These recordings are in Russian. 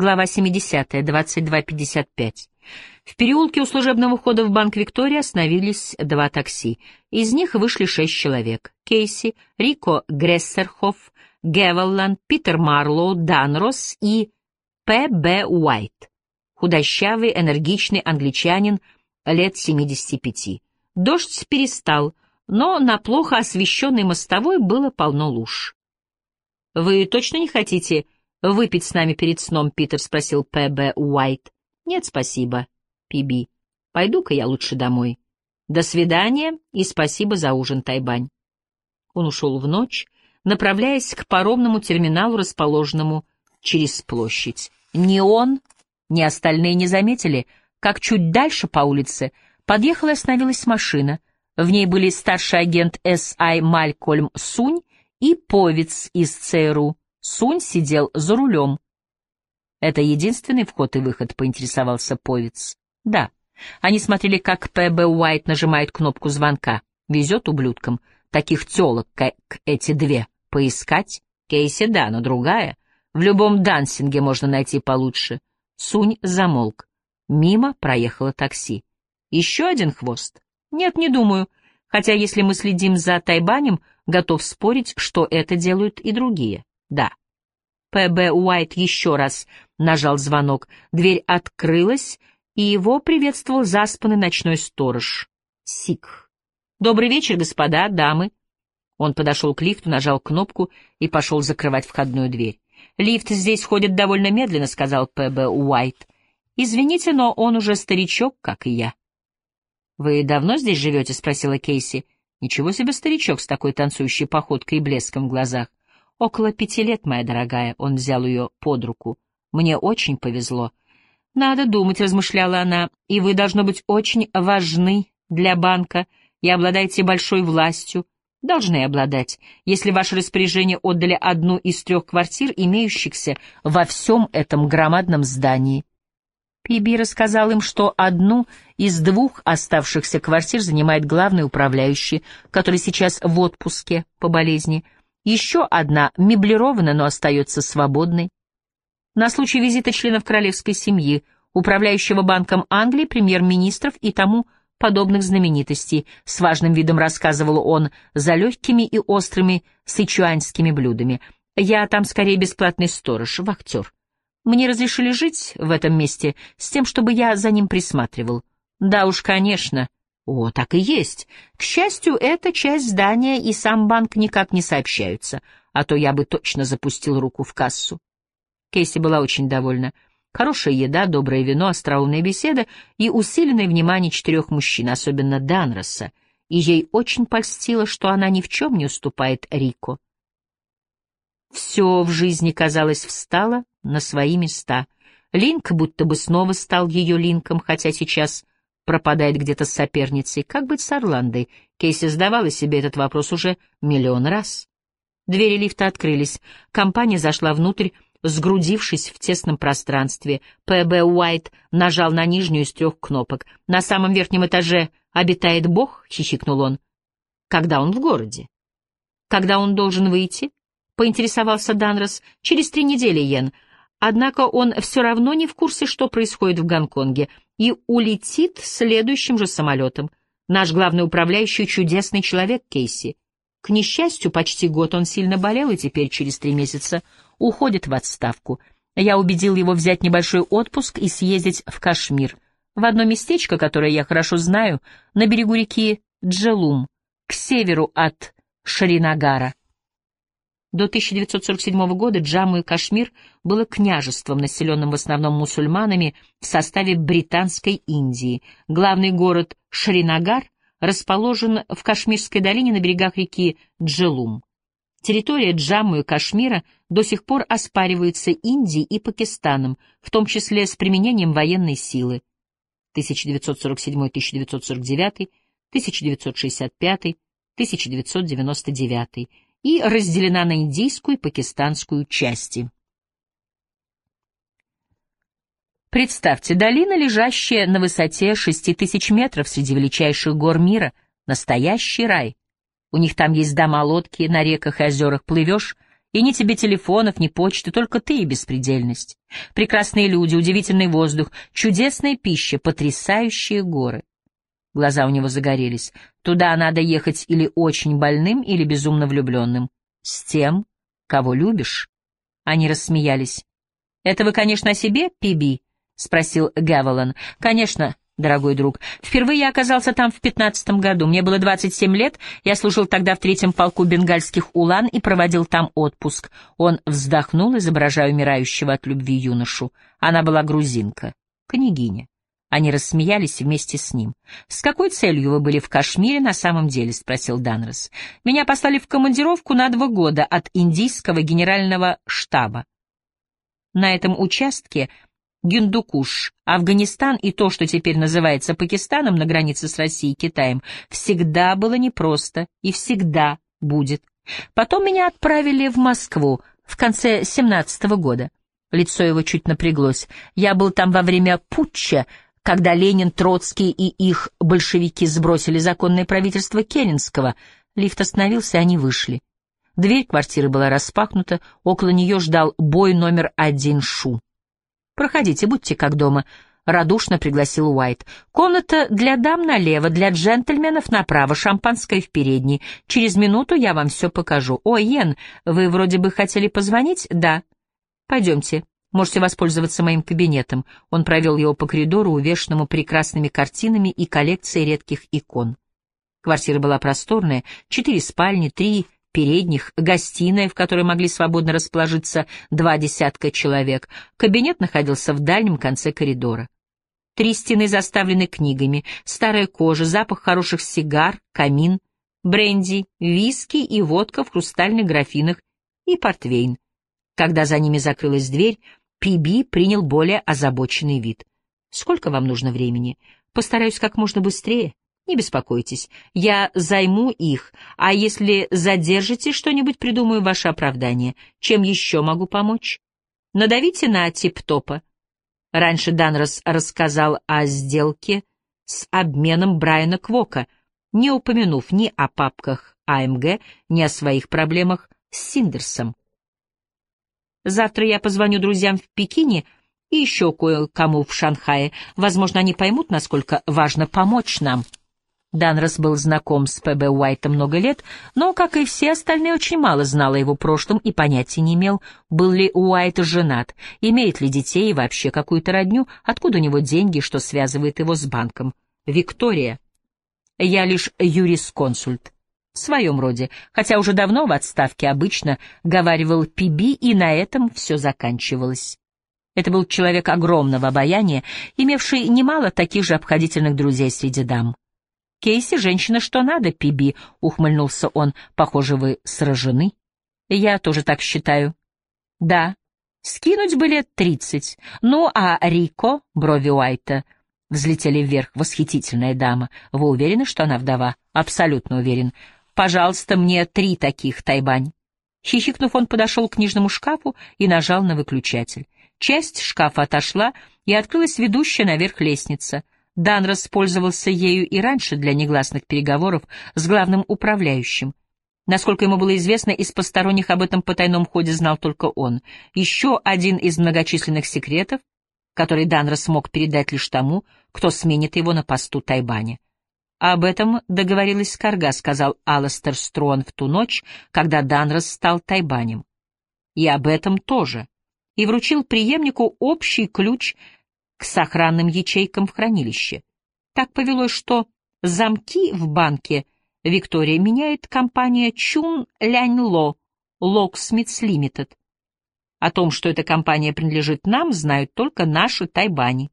Глава 70, 22.55. В переулке у служебного входа в банк Виктория остановились два такси. Из них вышли шесть человек. Кейси, Рико Грессерхоф, Гевелланд, Питер Марлоу, Данрос и П. Б. Уайт. Худощавый, энергичный англичанин лет 75. Дождь перестал, но на плохо освещенной мостовой было полно луж. «Вы точно не хотите выпить с нами перед сном?» — Питер спросил П. Б. Уайт. «Нет, спасибо, Пиби. Пойду-ка я лучше домой. До свидания и спасибо за ужин, Тайбань». Он ушел в ночь, направляясь к паромному терминалу, расположенному через площадь. Ни он, ни остальные не заметили, как чуть дальше по улице подъехала и остановилась машина. В ней были старший агент С.I. Малькольм Сунь и Повец из ЦРУ. Сунь сидел за рулем. «Это единственный вход и выход», — поинтересовался Повец. «Да». Они смотрели, как П.Б. Уайт нажимает кнопку звонка. Везет ублюдкам. Таких телок, как эти две. Поискать? Кейси, да, но другая. В любом дансинге можно найти получше. Сунь замолк. Мимо проехало такси. Еще один хвост? Нет, не думаю. Хотя, если мы следим за Тайбанем, готов спорить, что это делают и другие. Да. П.Б. Уайт еще раз нажал звонок. Дверь открылась, и его приветствовал заспанный ночной сторож-сикх. «Добрый вечер, господа, дамы». Он подошел к лифту, нажал кнопку и пошел закрывать входную дверь. «Лифт здесь ходит довольно медленно», — сказал П.Б. Уайт. «Извините, но он уже старичок, как и я». «Вы давно здесь живете?» — спросила Кейси. «Ничего себе старичок с такой танцующей походкой и блеском в глазах. Около пяти лет, моя дорогая». Он взял ее под руку. «Мне очень повезло». «Надо думать», — размышляла она, — «и вы, должно быть, очень важны для банка и обладаете большой властью. Должны обладать, если ваше распоряжение отдали одну из трех квартир, имеющихся во всем этом громадном здании». Пиби рассказал им, что одну из двух оставшихся квартир занимает главный управляющий, который сейчас в отпуске по болезни. Еще одна меблирована, но остается свободной. На случай визита членов королевской семьи, управляющего банком Англии, премьер-министров и тому подобных знаменитостей, с важным видом рассказывал он за легкими и острыми сычуанскими блюдами. «Я там скорее бесплатный сторож, вахтер». Мне разрешили жить в этом месте с тем, чтобы я за ним присматривал. Да уж, конечно. О, так и есть. К счастью, эта часть здания и сам банк никак не сообщаются, а то я бы точно запустил руку в кассу. Кейси была очень довольна. Хорошая еда, доброе вино, остроумная беседа и усиленное внимание четырех мужчин, особенно Данроса, и ей очень польстило, что она ни в чем не уступает Рико. Все в жизни, казалось, встало на свои места. Линк будто бы снова стал ее Линком, хотя сейчас пропадает где-то с соперницей. Как быть с Орландой? Кейси задавала себе этот вопрос уже миллион раз. Двери лифта открылись. Компания зашла внутрь, сгрудившись в тесном пространстве. П.Б. Уайт нажал на нижнюю из трех кнопок. «На самом верхнем этаже обитает Бог?» — хихикнул он. «Когда он в городе?» «Когда он должен выйти?» поинтересовался Данрос. «Через три недели, Йен. Однако он все равно не в курсе, что происходит в Гонконге, и улетит следующим же самолетом. Наш главный управляющий — чудесный человек Кейси. К несчастью, почти год он сильно болел и теперь через три месяца уходит в отставку. Я убедил его взять небольшой отпуск и съездить в Кашмир, в одно местечко, которое я хорошо знаю, на берегу реки Джелум, к северу от Шаринагара. До 1947 года Джамму и Кашмир было княжеством, населенным в основном мусульманами в составе Британской Индии. Главный город Шринагар расположен в Кашмирской долине на берегах реки Джелум. Территория Джамму и Кашмира до сих пор оспаривается Индией и Пакистаном, в том числе с применением военной силы. 1947-1949, 1965, 1999 и разделена на индийскую и пакистанскую части. Представьте, долина, лежащая на высоте шести тысяч метров среди величайших гор мира, настоящий рай. У них там есть дома-лодки, на реках и озерах плывешь, И ни тебе телефонов, ни почты, только ты и беспредельность. Прекрасные люди, удивительный воздух, чудесная пища, потрясающие горы. Глаза у него загорелись. Туда надо ехать или очень больным, или безумно влюбленным. С тем, кого любишь. Они рассмеялись. «Это вы, конечно, о себе, Пиби?» — спросил Гавелан. «Конечно, дорогой друг. Впервые я оказался там в пятнадцатом году. Мне было двадцать семь лет, я служил тогда в третьем полку бенгальских улан и проводил там отпуск. Он вздохнул, изображая умирающего от любви юношу. Она была грузинка, княгиня. Они рассмеялись вместе с ним. «С какой целью вы были в Кашмире на самом деле?» — спросил Данрос. «Меня послали в командировку на два года от индийского генерального штаба. На этом участке Гиндукуш, Афганистан и то, что теперь называется Пакистаном на границе с Россией и Китаем, всегда было непросто и всегда будет. Потом меня отправили в Москву в конце семнадцатого года. Лицо его чуть напряглось. Я был там во время путча, когда Ленин, Троцкий и их большевики сбросили законное правительство Керенского. Лифт остановился, они вышли. Дверь квартиры была распахнута, около нее ждал бой номер один Шу. «Проходите, будьте как дома», — радушно пригласил Уайт. «Комната для дам налево, для джентльменов направо, шампанское в передней. Через минуту я вам все покажу. О, Йен, вы вроде бы хотели позвонить?» «Да». «Пойдемте, Можете воспользоваться моим кабинетом. Он провел его по коридору, увешанному прекрасными картинами и коллекцией редких икон. Квартира была просторная, четыре спальни, три передних, гостиная, в которой могли свободно расположиться два десятка человек. Кабинет находился в дальнем конце коридора. Три стены заставлены книгами, старая кожа, запах хороших сигар, камин, бренди, виски и водка в хрустальных графинах и портвейн. Когда за ними закрылась дверь, Пиби принял более озабоченный вид. «Сколько вам нужно времени? Постараюсь как можно быстрее. Не беспокойтесь, я займу их, а если задержите что-нибудь, придумаю ваше оправдание. Чем еще могу помочь? Надавите на тип-топа». Раньше Данрос рассказал о сделке с обменом Брайана Квока, не упомянув ни о папках АМГ, ни о своих проблемах с Синдерсом. Завтра я позвоню друзьям в Пекине и еще кое-кому в Шанхае. Возможно, они поймут, насколько важно помочь нам. Данрос был знаком с П.Б. Уайтом много лет, но, как и все остальные, очень мало знал о его прошлом и понятия не имел, был ли Уайт женат, имеет ли детей и вообще какую-то родню, откуда у него деньги, что связывает его с банком. Виктория. Я лишь юрисконсульт в своем роде, хотя уже давно в отставке обычно говаривал Пиби, и на этом все заканчивалось. Это был человек огромного обаяния, имевший немало таких же обходительных друзей среди дам. «Кейси — женщина что надо, Пиби», — ухмыльнулся он. «Похоже, вы сражены». «Я тоже так считаю». «Да. Скинуть бы лет тридцать. Ну, а Рико, брови Уайта, взлетели вверх. Восхитительная дама. Вы уверены, что она вдова?» «Абсолютно уверен. Пожалуйста, мне три таких, Тайбань. Хихикнув, он подошел к книжному шкафу и нажал на выключатель. Часть шкафа отошла, и открылась ведущая наверх лестница. Дан распользовался ею и раньше для негласных переговоров с главным управляющим. Насколько ему было известно, из посторонних об этом потайном ходе знал только он. Еще один из многочисленных секретов, который Данра смог передать лишь тому, кто сменит его на посту Тайбаня. «Об этом договорилась Карга», — сказал Аластер Строн в ту ночь, когда Данрос стал тайбанем. «И об этом тоже». И вручил преемнику общий ключ к сохранным ячейкам в хранилище. Так повелось, что замки в банке Виктория меняет компания Чун Лянь Ло, Locksmiths Limited. О том, что эта компания принадлежит нам, знают только наши тайбани.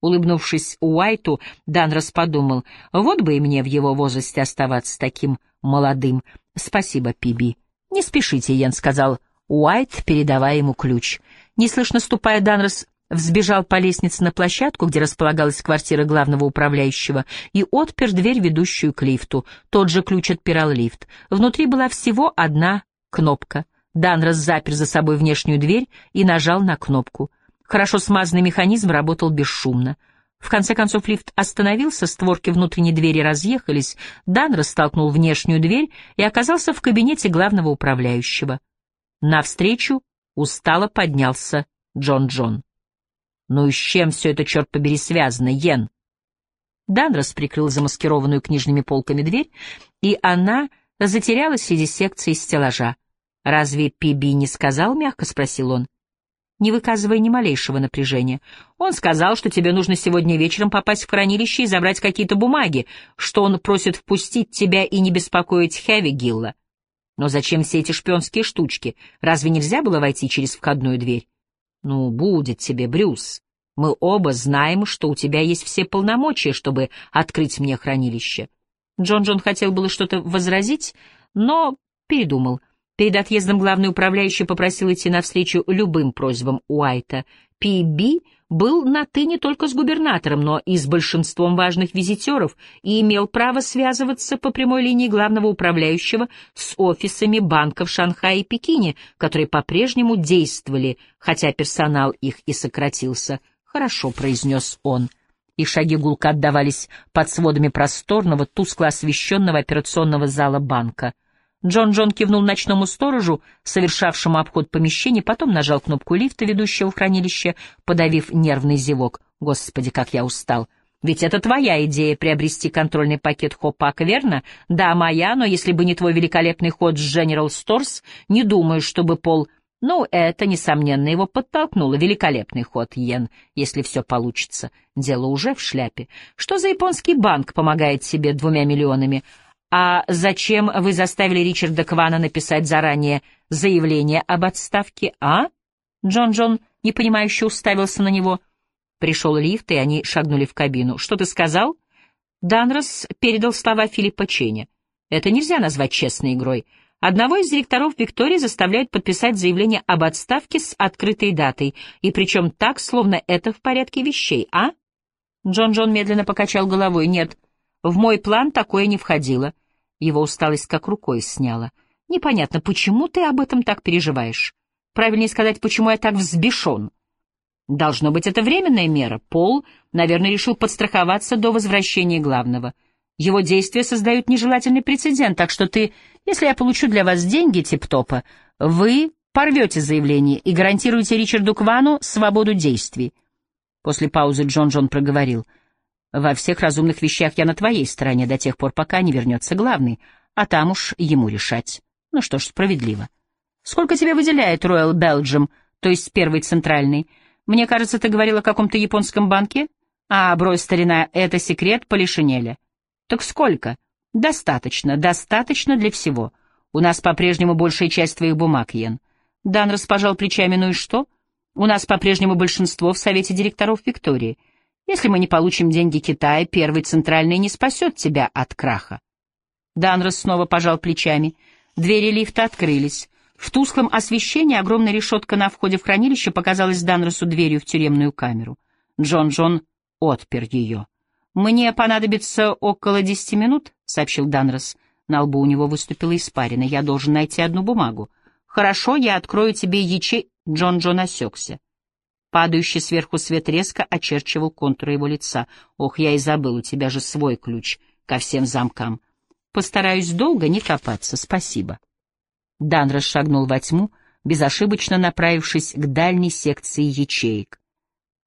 Улыбнувшись Уайту, Данрос подумал, вот бы и мне в его возрасте оставаться таким молодым. Спасибо, Пиби. Не спешите, Йен, — сказал Уайт, передавая ему ключ. Неслышно ступая, Данрос взбежал по лестнице на площадку, где располагалась квартира главного управляющего, и отпер дверь, ведущую к лифту. Тот же ключ отпирал лифт. Внутри была всего одна кнопка. Данрос запер за собой внешнюю дверь и нажал на кнопку. Хорошо смазанный механизм работал бесшумно. В конце концов лифт остановился, створки внутренней двери разъехались, Дан растолкнул внешнюю дверь и оказался в кабинете главного управляющего. Навстречу устало поднялся Джон-Джон. «Ну и с чем все это, черт побери, связано, Йен?» Данрос прикрыл замаскированную книжными полками дверь, и она затерялась среди секции стеллажа. «Разве Пиби не сказал?» — мягко спросил он, не выказывая ни малейшего напряжения. «Он сказал, что тебе нужно сегодня вечером попасть в хранилище и забрать какие-то бумаги, что он просит впустить тебя и не беспокоить Хэви Гилла. Но зачем все эти шпионские штучки? Разве нельзя было войти через входную дверь? Ну, будет тебе, Брюс. Мы оба знаем, что у тебя есть все полномочия, чтобы открыть мне хранилище. Джон-Джон хотел было что-то возразить, но передумал. Перед отъездом главный управляющий попросил идти навстречу любым просьбам Уайта. Пи-Би был на «ты» не только с губернатором, но и с большинством важных визитеров и имел право связываться по прямой линии главного управляющего с офисами банков Шанхая и Пекине, которые по-прежнему действовали, хотя персонал их и сократился. «Хорошо», — произнес он. Их шаги гулко отдавались под сводами просторного, тускло освещенного операционного зала банка — Джон-Джон кивнул ночному сторожу, совершавшему обход помещения, потом нажал кнопку лифта, ведущего в хранилище, подавив нервный зевок. «Господи, как я устал!» Ведь это твоя идея приобрести контрольный пакет Хопак, верно? Да, моя, но если бы не твой великолепный ход с General Stores, не думаю, чтобы Пол... Ну, это, несомненно, его подтолкнуло. Великолепный ход, Йен, если все получится. Дело уже в шляпе. Что за японский банк помогает себе двумя миллионами? «А зачем вы заставили Ричарда Квана написать заранее заявление об отставке, а?» Джон-Джон непонимающе уставился на него. Пришел лифт, и они шагнули в кабину. «Что ты сказал?» Данрос передал слова Филиппа Ченя. «Это нельзя назвать честной игрой. Одного из директоров Виктории заставляют подписать заявление об отставке с открытой датой, и причем так, словно это в порядке вещей, а?» Джон-Джон медленно покачал головой. «Нет, в мой план такое не входило. Его усталость как рукой сняла. Непонятно, почему ты об этом так переживаешь? Правильнее сказать, почему я так взбешен. Должно быть, это временная мера. Пол, наверное, решил подстраховаться до возвращения главного. Его действия создают нежелательный прецедент, так что ты, если я получу для вас деньги тип-топа, вы порвете заявление и гарантируете Ричарду Квану свободу действий. После паузы Джон-Джон проговорил — во всех разумных вещах я на твоей стороне до тех пор, пока не вернется главный, а там уж ему решать. Ну что ж, справедливо. Сколько тебе выделяет Royal Belgium, то есть первый центральный? Мне кажется, ты говорил о каком-то японском банке? А, брось, старина, это секрет Полишинеля. Так сколько? Достаточно, достаточно для всего. У нас по-прежнему большая часть твоих бумаг, Йен. Дан распожал плечами, ну и что? У нас по-прежнему большинство в Совете директоров Виктории — если мы не получим деньги Китая, Первый Центральный не спасет тебя от краха. Данрос снова пожал плечами. Двери лифта открылись. В тусклом освещении огромная решетка на входе в хранилище показалась Данросу дверью в тюремную камеру. Джон-Джон отпер ее. «Мне понадобится около десяти минут», — сообщил Данрос. На лбу у него выступила испарина. «Я должен найти одну бумагу». «Хорошо, я открою тебе ячей...» Джон-Джон осекся. Падающий сверху свет резко очерчивал контуры его лица. «Ох, я и забыл, у тебя же свой ключ ко всем замкам. Постараюсь долго не копаться, спасибо». Дан расшагнул во тьму, безошибочно направившись к дальней секции ячеек.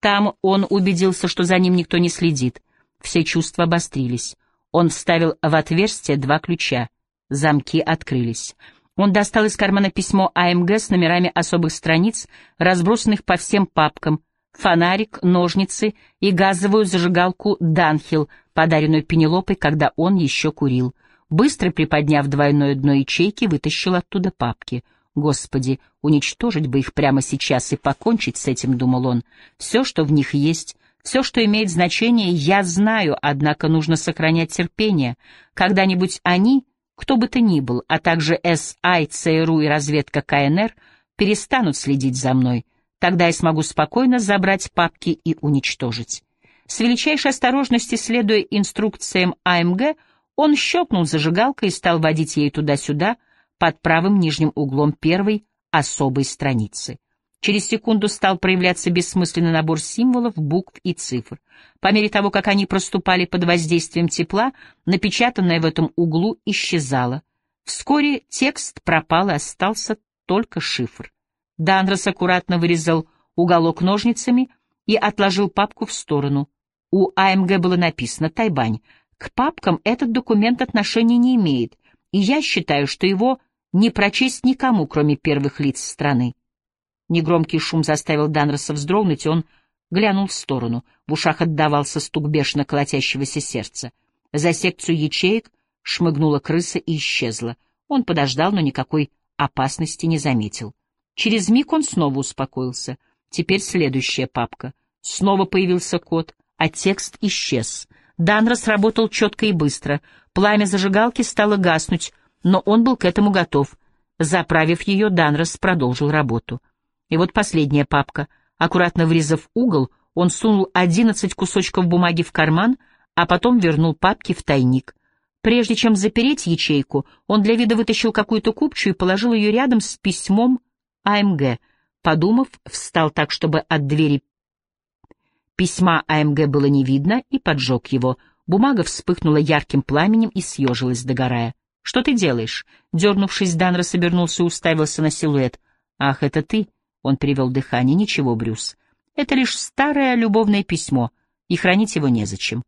Там он убедился, что за ним никто не следит. Все чувства обострились. Он вставил в отверстие два ключа. Замки открылись. Он достал из кармана письмо АМГ с номерами особых страниц, разбросанных по всем папкам, фонарик, ножницы и газовую зажигалку «Данхил», подаренную Пенелопой, когда он еще курил. Быстро приподняв двойное дно ячейки, вытащил оттуда папки. Господи, уничтожить бы их прямо сейчас и покончить с этим, думал он. Все, что в них есть, все, что имеет значение, я знаю, однако нужно сохранять терпение. Когда-нибудь они кто бы то ни был, а также САИ, ЦРУ и разведка КНР перестанут следить за мной. Тогда я смогу спокойно забрать папки и уничтожить. С величайшей осторожностью, следуя инструкциям АМГ, он щелкнул зажигалкой и стал водить ей туда-сюда под правым нижним углом первой особой страницы. Через секунду стал проявляться бессмысленный набор символов, букв и цифр. По мере того, как они проступали под воздействием тепла, напечатанное в этом углу исчезало. Вскоре текст пропал и остался только шифр. Данрос аккуратно вырезал уголок ножницами и отложил папку в сторону. У АМГ было написано «Тайбань». К папкам этот документ отношения не имеет, и я считаю, что его не прочесть никому, кроме первых лиц страны. Негромкий шум заставил Данроса вздрогнуть, и он глянул в сторону. В ушах отдавался стук бешено колотящегося сердца. За секцию ячеек шмыгнула крыса и исчезла. Он подождал, но никакой опасности не заметил. Через миг он снова успокоился. Теперь следующая папка. Снова появился код, а текст исчез. Данрос работал четко и быстро. Пламя зажигалки стало гаснуть, но он был к этому готов. Заправив ее, Данрос продолжил работу. И вот последняя папка. Аккуратно врезав угол, он сунул одиннадцать кусочков бумаги в карман, а потом вернул папки в тайник. Прежде чем запереть ячейку, он для вида вытащил какую-то купчую и положил ее рядом с письмом АМГ. Подумав, встал так, чтобы от двери письма АМГ было не видно, и поджег его. Бумага вспыхнула ярким пламенем и съежилась, догорая. «Что ты делаешь?» Дернувшись, Данрос обернулся и уставился на силуэт. «Ах, это ты?» Он перевел дыхание. «Ничего, Брюс. Это лишь старое любовное письмо, и хранить его незачем».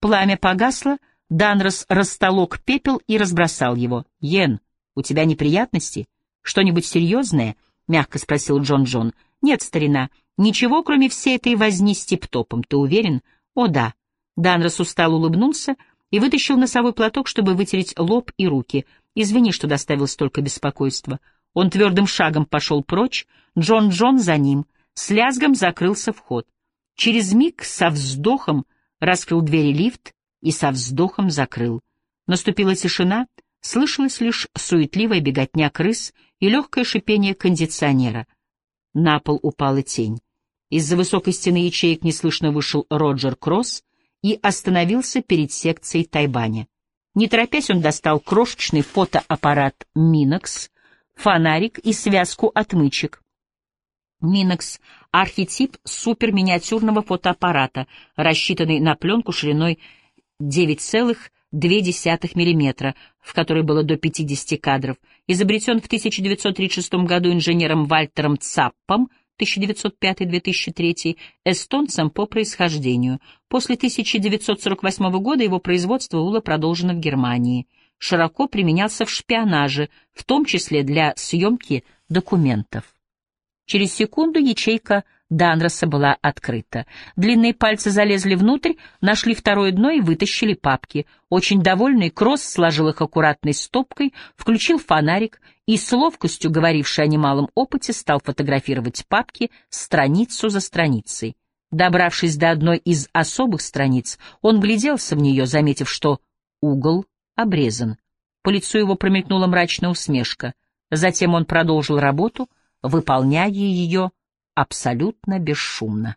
Пламя погасло, Данрос растолок пепел и разбросал его. «Йен, у тебя неприятности? Что-нибудь серьезное?» — мягко спросил Джон-Джон. «Нет, старина, ничего, кроме всей этой возни с тип-топом. Ты уверен?» «О, да». Данрос устало улыбнулся и вытащил носовой платок, чтобы вытереть лоб и руки. «Извини, что доставил столько беспокойства». Он твердым шагом пошел прочь, Джон-Джон за ним. С лязгом закрылся вход. Через миг со вздохом раскрыл двери лифт и со вздохом закрыл. Наступила тишина, слышалась лишь суетливая беготня крыс и легкое шипение кондиционера. На пол упала тень. Из-за высокой стены ячеек неслышно вышел Роджер Кросс и остановился перед секцией Тайбаня. Не торопясь, он достал крошечный фотоаппарат «Минокс», фонарик и связку отмычек. Минокс — архетип суперминиатюрного фотоаппарата, рассчитанный на пленку шириной 9,2 мм, в которой было до 50 кадров, изобретен в 1936 году инженером Вальтером Цаппом 1905-2003, эстонцем по происхождению. После 1948 года его производство было продолжено в Германии широко применялся в шпионаже, в том числе для съемки документов. Через секунду ячейка Данроса была открыта. Длинные пальцы залезли внутрь, нашли второе дно и вытащили папки. Очень довольный, Кросс сложил их аккуратной стопкой, включил фонарик и, с ловкостью говорившей о немалом опыте, стал фотографировать папки страницу за страницей. Добравшись до одной из особых страниц, он гляделся в нее, заметив, что угол обрезан. По лицу его промелькнула мрачная усмешка. Затем он продолжил работу, выполняя ее абсолютно бесшумно.